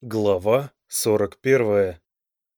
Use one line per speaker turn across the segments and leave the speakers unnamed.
Глава 41.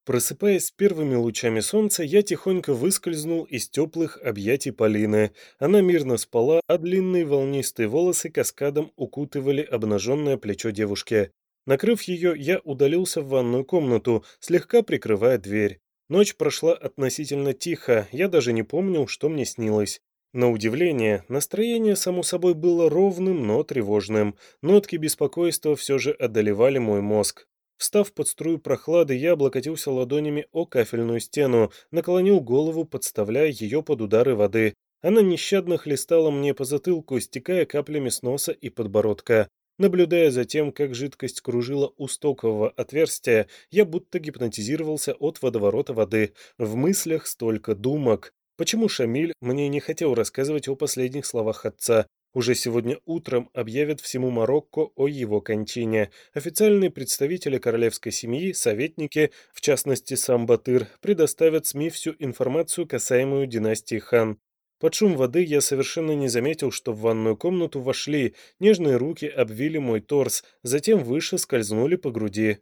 Просыпаясь с первыми лучами солнца, я тихонько выскользнул из теплых объятий Полины. Она мирно спала, а длинные волнистые волосы каскадом укутывали обнаженное плечо девушки. Накрыв ее, я удалился в ванную комнату, слегка прикрывая дверь. Ночь прошла относительно тихо, я даже не помнил, что мне снилось. На удивление, настроение, само собой, было ровным, но тревожным. Нотки беспокойства все же одолевали мой мозг. Встав под струю прохлады, я облокотился ладонями о кафельную стену, наклонил голову, подставляя ее под удары воды. Она нещадно хлестала мне по затылку, стекая каплями с носа и подбородка. Наблюдая за тем, как жидкость кружила у стокового отверстия, я будто гипнотизировался от водоворота воды. В мыслях столько думок. Почему Шамиль мне не хотел рассказывать о последних словах отца? Уже сегодня утром объявят всему Марокко о его кончине. Официальные представители королевской семьи, советники, в частности сам Батыр, предоставят СМИ всю информацию, касаемую династии хан. Под шум воды я совершенно не заметил, что в ванную комнату вошли, нежные руки обвили мой торс, затем выше скользнули по груди.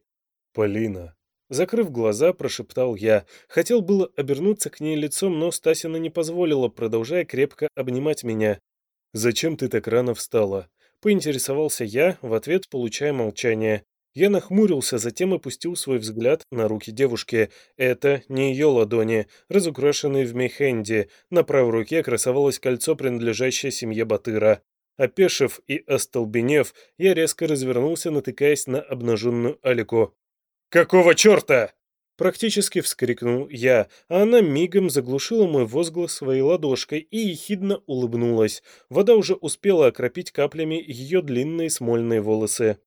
«Полина», Закрыв глаза, прошептал я. Хотел было обернуться к ней лицом, но Стасина не позволила, продолжая крепко обнимать меня. «Зачем ты так рано встала?» Поинтересовался я, в ответ получая молчание. Я нахмурился, затем опустил свой взгляд на руки девушки. Это не ее ладони, разукрашенные в мейхенде. На правой руке красовалось кольцо, принадлежащее семье Батыра. Опешив и остолбенев, я резко развернулся, натыкаясь на обнаженную Алику. «Какого черта?» Практически вскрикнул я, а она мигом заглушила мой возглас своей ладошкой и ехидно улыбнулась. Вода уже успела окропить каплями ее длинные смольные волосы.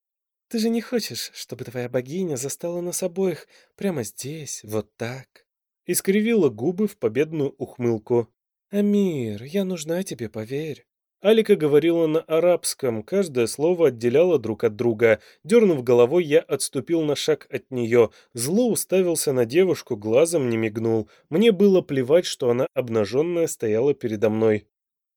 «Ты же не хочешь, чтобы твоя богиня застала нас обоих прямо здесь, вот так?»
Искривила губы в победную ухмылку.
«Амир, я нужна тебе, поверь».
Алика говорила на арабском, каждое слово отделяло друг от друга. Дернув головой, я отступил на шаг от нее. Зло уставился на девушку, глазом не мигнул. Мне было плевать, что она обнаженная стояла передо мной.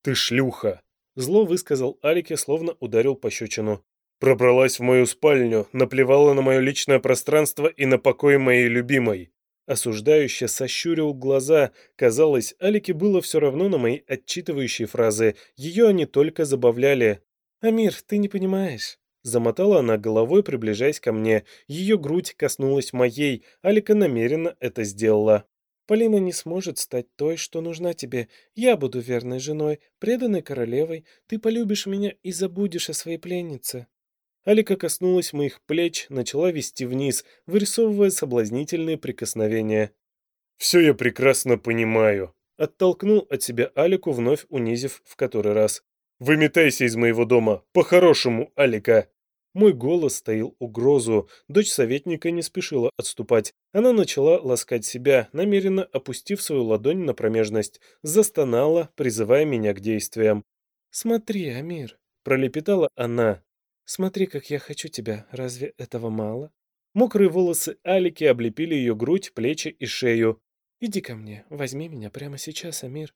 «Ты шлюха!» Зло высказал Алике, словно ударил пощечину. «Пробралась в мою спальню, наплевала на мое личное пространство и на покой моей любимой. Осуждающе сощурил глаза. Казалось, Алике было все равно на мои отчитывающие фразы. Ее они только забавляли.
«Амир, ты не понимаешь».
Замотала она головой, приближаясь ко мне. Ее грудь коснулась моей. Алика намеренно это сделала.
«Полина не сможет стать той, что нужна тебе. Я буду верной женой, преданной королевой. Ты полюбишь меня и забудешь о своей пленнице».
Алика коснулась моих плеч, начала вести вниз, вырисовывая соблазнительные прикосновения. «Все я прекрасно понимаю», — оттолкнул от себя Алику, вновь унизив в который раз. «Выметайся из моего дома, по-хорошему, Алика!» Мой голос стоил угрозу. Дочь советника не спешила отступать. Она начала ласкать себя, намеренно опустив свою ладонь на промежность. Застонала, призывая меня к действиям.
«Смотри, Амир», — пролепетала она, Смотри, как я хочу тебя, разве этого мало?
Мокрые волосы Алики облепили ее грудь, плечи и шею.
Иди ко мне, возьми меня прямо сейчас, Амир.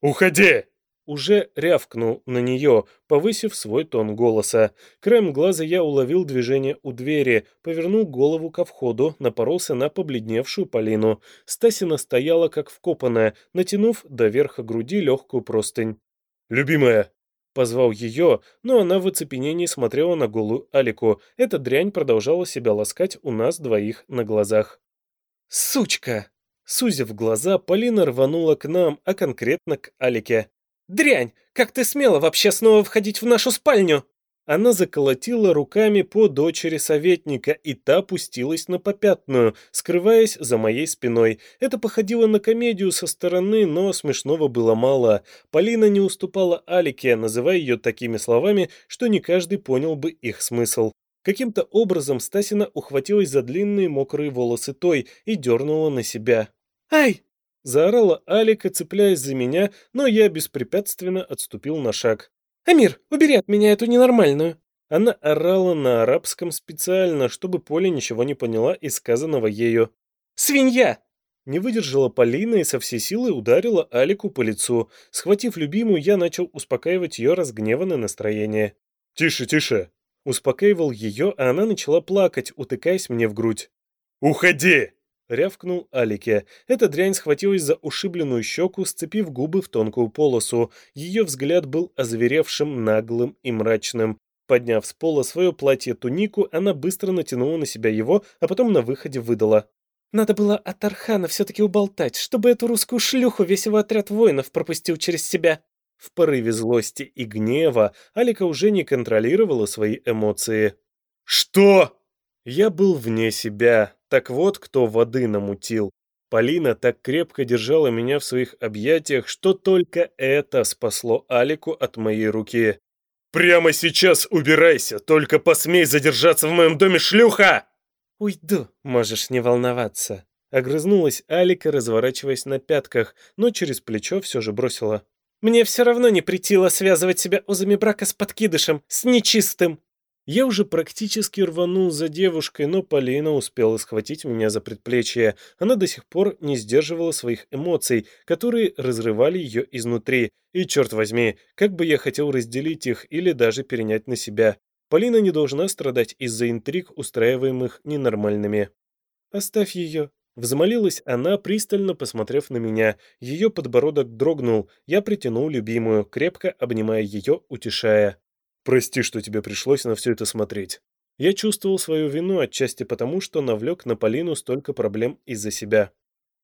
Уходи! Уже рявкнул на нее, повысив свой тон голоса. Краем глаза я уловил движение у двери, повернул голову ко входу, напоролся на побледневшую Полину. Стасина стояла как вкопанная, натянув до верха груди легкую простынь. «Любимая, Позвал ее, но она в оцепенении смотрела на голую Алику. Эта дрянь продолжала себя ласкать у нас двоих на глазах. «Сучка!» Сузив глаза, Полина рванула к нам, а конкретно к Алике. «Дрянь! Как ты смела вообще снова входить в нашу спальню?» Она заколотила руками по дочери советника, и та пустилась на попятную, скрываясь за моей спиной. Это походило на комедию со стороны, но смешного было мало. Полина не уступала Алике, называя ее такими словами, что не каждый понял бы их смысл. Каким-то образом Стасина ухватилась за длинные мокрые волосы той и дернула на себя. «Ай!» – заорала Алика, цепляясь за меня, но я беспрепятственно отступил на шаг. «Амир, убери от меня эту ненормальную!» Она орала на арабском специально, чтобы Поля ничего не поняла из сказанного ею. «Свинья!» Не выдержала Полина и со всей силы ударила Алику по лицу. Схватив любимую, я начал успокаивать ее разгневанное настроение. «Тише, тише!» Успокаивал ее, а она начала плакать, утыкаясь мне в грудь. «Уходи!» — рявкнул Алике. Эта дрянь схватилась за ушибленную щеку, сцепив губы в тонкую полосу. Ее взгляд был озверевшим, наглым и мрачным. Подняв с пола свое платье-тунику, она быстро натянула на себя его, а потом на выходе выдала.
«Надо было от Архана все-таки уболтать, чтобы эту русскую шлюху весь его отряд воинов пропустил через себя».
В порыве злости и гнева Алика уже не контролировала свои эмоции. «Что?» Я был вне себя. Так вот, кто воды намутил. Полина так крепко держала меня в своих объятиях, что только это спасло Алику от моей руки. «Прямо сейчас убирайся! Только посмей задержаться в моем доме, шлюха!»
«Уйду, можешь не волноваться», —
огрызнулась Алика, разворачиваясь на пятках, но через плечо все же бросила.
«Мне все равно не притило связывать себя узами брака с подкидышем, с нечистым».
Я уже практически рванул за девушкой, но Полина успела схватить меня за предплечье. Она до сих пор не сдерживала своих эмоций, которые разрывали ее изнутри. И, черт возьми, как бы я хотел разделить их или даже перенять на себя. Полина не должна страдать из-за интриг, устраиваемых ненормальными. «Оставь ее», — взмолилась она, пристально посмотрев на меня. Ее подбородок дрогнул, я притянул любимую, крепко обнимая ее, утешая. Прости, что тебе пришлось на все это смотреть. Я чувствовал свою вину отчасти потому, что навлек на Полину столько проблем из-за себя.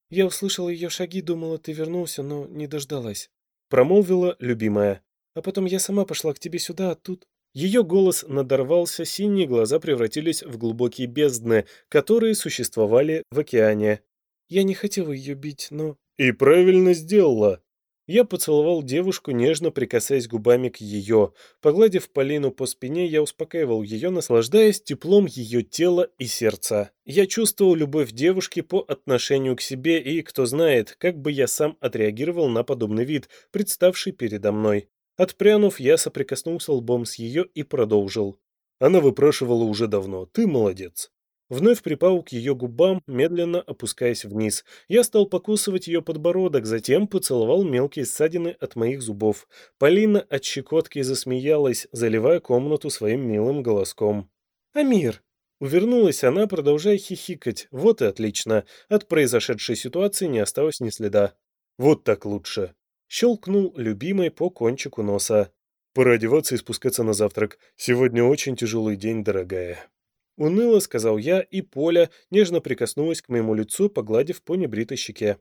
Я услышала ее шаги, думала, ты вернулся, но не дождалась.
Промолвила любимая.
А потом я сама пошла к тебе сюда, а тут...
Ее голос надорвался, синие глаза превратились в глубокие бездны, которые существовали в океане.
Я не хотела ее бить, но...
И правильно сделала. Я поцеловал девушку, нежно прикасаясь губами к ее. Погладив Полину по спине, я успокаивал ее, наслаждаясь теплом ее тела и сердца. Я чувствовал любовь девушки по отношению к себе, и, кто знает, как бы я сам отреагировал на подобный вид, представший передо мной. Отпрянув, я соприкоснулся лбом с ее и продолжил. Она выпрашивала уже давно. Ты молодец. Вновь припал к ее губам, медленно опускаясь вниз. Я стал покусывать ее подбородок, затем поцеловал мелкие ссадины от моих зубов. Полина от щекотки засмеялась, заливая комнату своим милым голоском.
«Амир!»
Увернулась она, продолжая хихикать. Вот и отлично. От произошедшей ситуации не осталось ни следа. Вот так лучше. Щелкнул любимой по кончику носа. Пора одеваться и спускаться на завтрак. Сегодня очень тяжелый день, дорогая. Уныло сказал я, и Поля нежно прикоснулась к моему лицу, погладив по небритой щеке.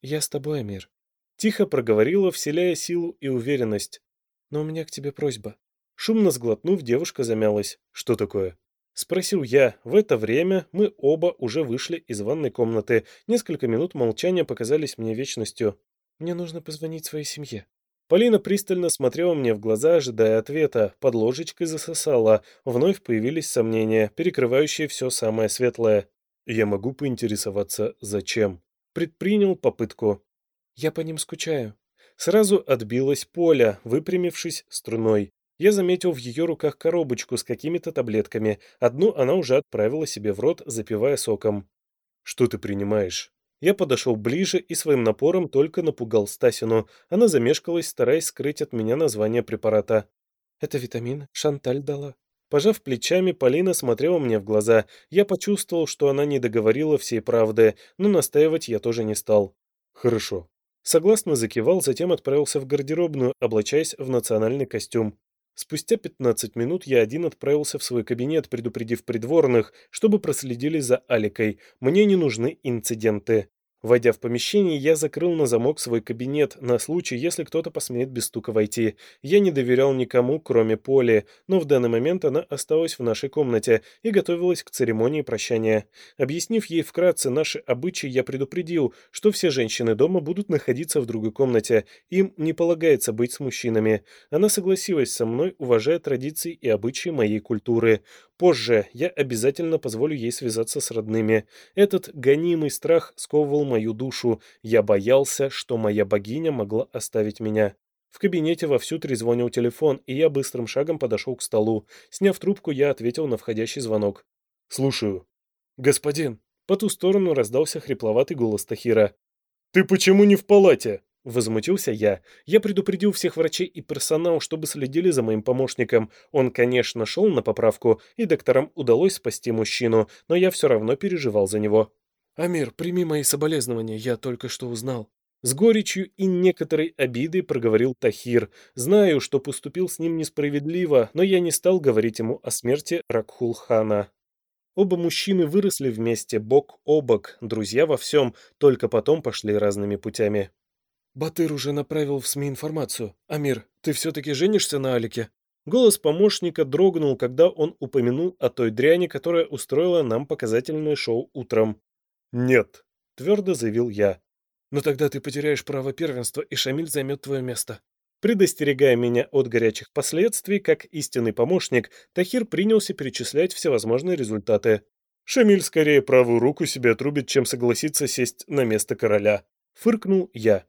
«Я с тобой, Амир».
Тихо проговорила, вселяя силу и уверенность.
«Но у меня к тебе просьба».
Шумно сглотнув, девушка замялась. «Что такое?» Спросил я. В это время мы оба уже вышли из ванной комнаты. Несколько минут молчания показались мне вечностью.
«Мне нужно позвонить своей семье».
Полина пристально смотрела мне в глаза, ожидая ответа. Под ложечкой засосала. Вновь появились сомнения, перекрывающие все самое светлое. Я могу поинтересоваться, зачем? Предпринял попытку.
Я по ним скучаю.
Сразу отбилась Поля, выпрямившись струной. Я заметил в ее руках коробочку с какими-то таблетками. Одну она уже отправила себе в рот, запивая соком. «Что ты принимаешь?» Я подошел ближе и своим напором только напугал Стасину. Она замешкалась, стараясь скрыть от меня название препарата.
«Это витамин. Шанталь дала».
Пожав плечами, Полина смотрела мне в глаза. Я почувствовал, что она не договорила всей правды, но настаивать я тоже не стал. «Хорошо». Согласно закивал, затем отправился в гардеробную, облачаясь в национальный костюм. Спустя 15 минут я один отправился в свой кабинет, предупредив придворных, чтобы проследили за Аликой. Мне не нужны инциденты. Войдя в помещение, я закрыл на замок свой кабинет на случай, если кто-то посмеет без стука войти. Я не доверял никому, кроме Поли, но в данный момент она осталась в нашей комнате и готовилась к церемонии прощания. Объяснив ей вкратце наши обычаи, я предупредил, что все женщины дома будут находиться в другой комнате, им не полагается быть с мужчинами. Она согласилась со мной, уважая традиции и обычаи моей культуры. Позже я обязательно позволю ей связаться с родными. Этот гонимый страх сковывал мою душу. Я боялся, что моя богиня могла оставить меня. В кабинете вовсю трезвонил телефон, и я быстрым шагом подошел к столу. Сняв трубку, я ответил на входящий звонок. «Слушаю». «Господин». По ту сторону раздался хрипловатый голос Тахира. «Ты почему не в палате?» Возмутился я. Я предупредил всех врачей и персонал, чтобы следили за моим помощником. Он, конечно, шел на поправку, и докторам удалось спасти мужчину, но я все равно переживал за него.
«Амир, прими мои соболезнования, я только что узнал».
С горечью и некоторой обидой проговорил Тахир. Знаю, что поступил с ним несправедливо, но я не стал говорить ему о смерти Ракхулхана. Оба мужчины выросли вместе, бок о бок, друзья во всем, только потом пошли разными путями.
«Батыр уже направил в СМИ информацию. Амир, ты все-таки женишься на Алике?»
Голос помощника дрогнул, когда он упомянул о той дряни, которая устроила нам показательное шоу утром. «Нет», — твердо заявил я.
«Но тогда ты потеряешь право первенства, и Шамиль займет твое место».
Предостерегая меня от горячих последствий, как истинный помощник, Тахир принялся перечислять всевозможные результаты. «Шамиль скорее правую руку себе отрубит, чем согласится сесть на место короля», — фыркнул я.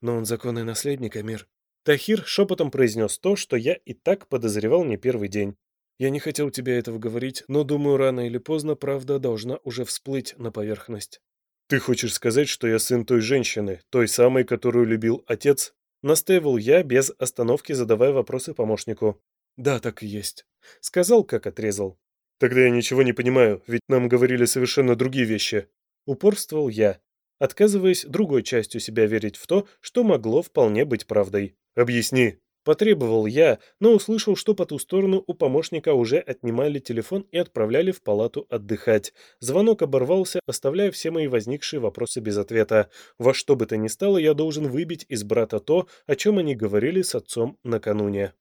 Но он законный наследник, Амир.
Тахир шепотом произнес то, что я и так подозревал не первый день.
Я не хотел тебе этого говорить, но думаю, рано или поздно правда должна уже всплыть на поверхность.
Ты хочешь сказать, что я сын той женщины, той самой, которую любил отец? Настаивал я, без остановки задавая вопросы помощнику.
Да, так и есть.
Сказал, как отрезал. Тогда я ничего не понимаю, ведь нам говорили совершенно другие вещи. Упорствовал я отказываясь другой частью себя верить в то, что могло вполне быть правдой. «Объясни», – потребовал я, но услышал, что по ту сторону у помощника уже отнимали телефон и отправляли в палату отдыхать. Звонок оборвался, оставляя все мои возникшие вопросы без ответа. Во что бы то ни стало, я должен выбить из брата то, о чем они говорили с отцом накануне.